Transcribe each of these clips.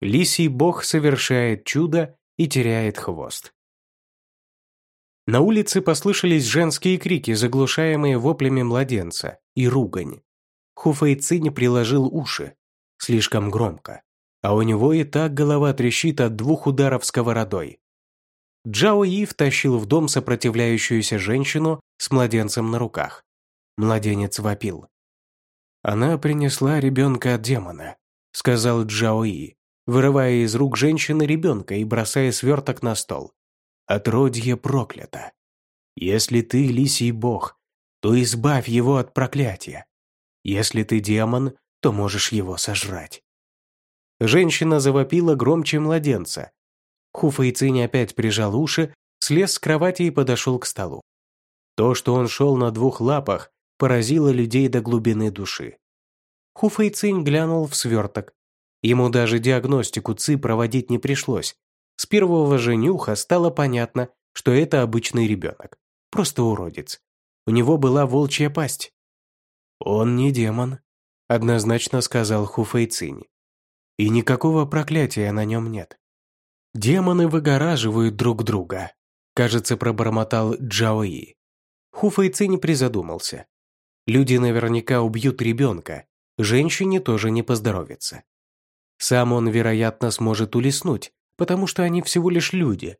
Лисий бог совершает чудо и теряет хвост. На улице послышались женские крики, заглушаемые воплями младенца, и ругань. Хуфэйцинь приложил уши. Слишком громко. А у него и так голова трещит от двух ударов сковородой. Джао И втащил в дом сопротивляющуюся женщину с младенцем на руках. Младенец вопил. «Она принесла ребенка от демона», — сказал Джао И, вырывая из рук женщины ребенка и бросая сверток на стол. «Отродье проклято. Если ты лисий бог, то избавь его от проклятия. Если ты демон, то можешь его сожрать». Женщина завопила громче младенца. Хуфаицинь опять прижал уши, слез с кровати и подошел к столу. То, что он шел на двух лапах, поразило людей до глубины души. Хуфэйцинь глянул в сверток. Ему даже диагностику ЦИ проводить не пришлось. С первого же нюха стало понятно, что это обычный ребенок. Просто уродец. У него была волчья пасть. «Он не демон», – однозначно сказал Хуфэйцинь. «И никакого проклятия на нем нет. Демоны выгораживают друг друга», – кажется, пробормотал Джаои. Хуфэйцинь призадумался. Люди наверняка убьют ребенка, женщине тоже не поздоровится. Сам он, вероятно, сможет улеснуть, потому что они всего лишь люди.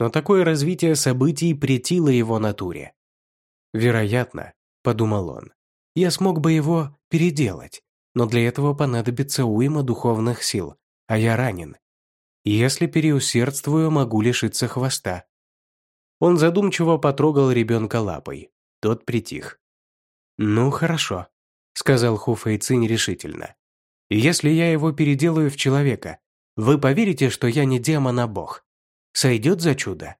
Но такое развитие событий претило его натуре. «Вероятно», – подумал он, – «я смог бы его переделать, но для этого понадобится уйма духовных сил, а я ранен. Если переусердствую, могу лишиться хвоста». Он задумчиво потрогал ребенка лапой. Тот притих. «Ну, хорошо», — сказал Ху Фэйцинь решительно. «Если я его переделаю в человека, вы поверите, что я не демон, а бог? Сойдет за чудо?»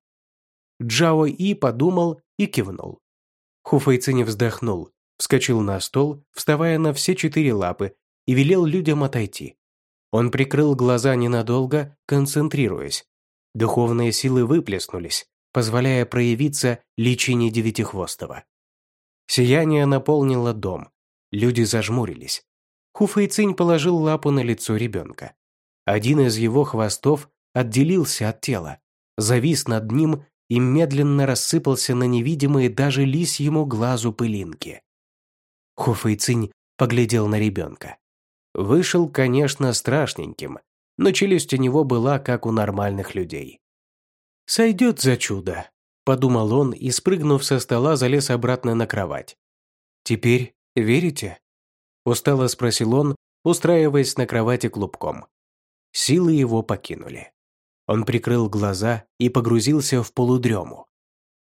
Джао И подумал и кивнул. Ху Фэйцинь вздохнул, вскочил на стол, вставая на все четыре лапы, и велел людям отойти. Он прикрыл глаза ненадолго, концентрируясь. Духовные силы выплеснулись, позволяя проявиться личине Девятихвостого. Сияние наполнило дом. Люди зажмурились. Хуфэйцинь положил лапу на лицо ребенка. Один из его хвостов отделился от тела, завис над ним и медленно рассыпался на невидимые даже лисьему глазу пылинки. Хуфэйцинь поглядел на ребенка. Вышел, конечно, страшненьким, но челюсть у него была, как у нормальных людей. «Сойдет за чудо», подумал он и, спрыгнув со стола, залез обратно на кровать. «Теперь верите?» Устало спросил он, устраиваясь на кровати клубком. Силы его покинули. Он прикрыл глаза и погрузился в полудрему.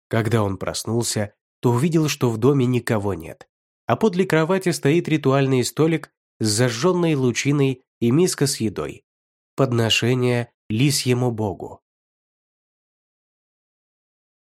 Когда он проснулся, то увидел, что в доме никого нет, а подле кровати стоит ритуальный столик с зажженной лучиной и миска с едой. Подношение лисьему богу.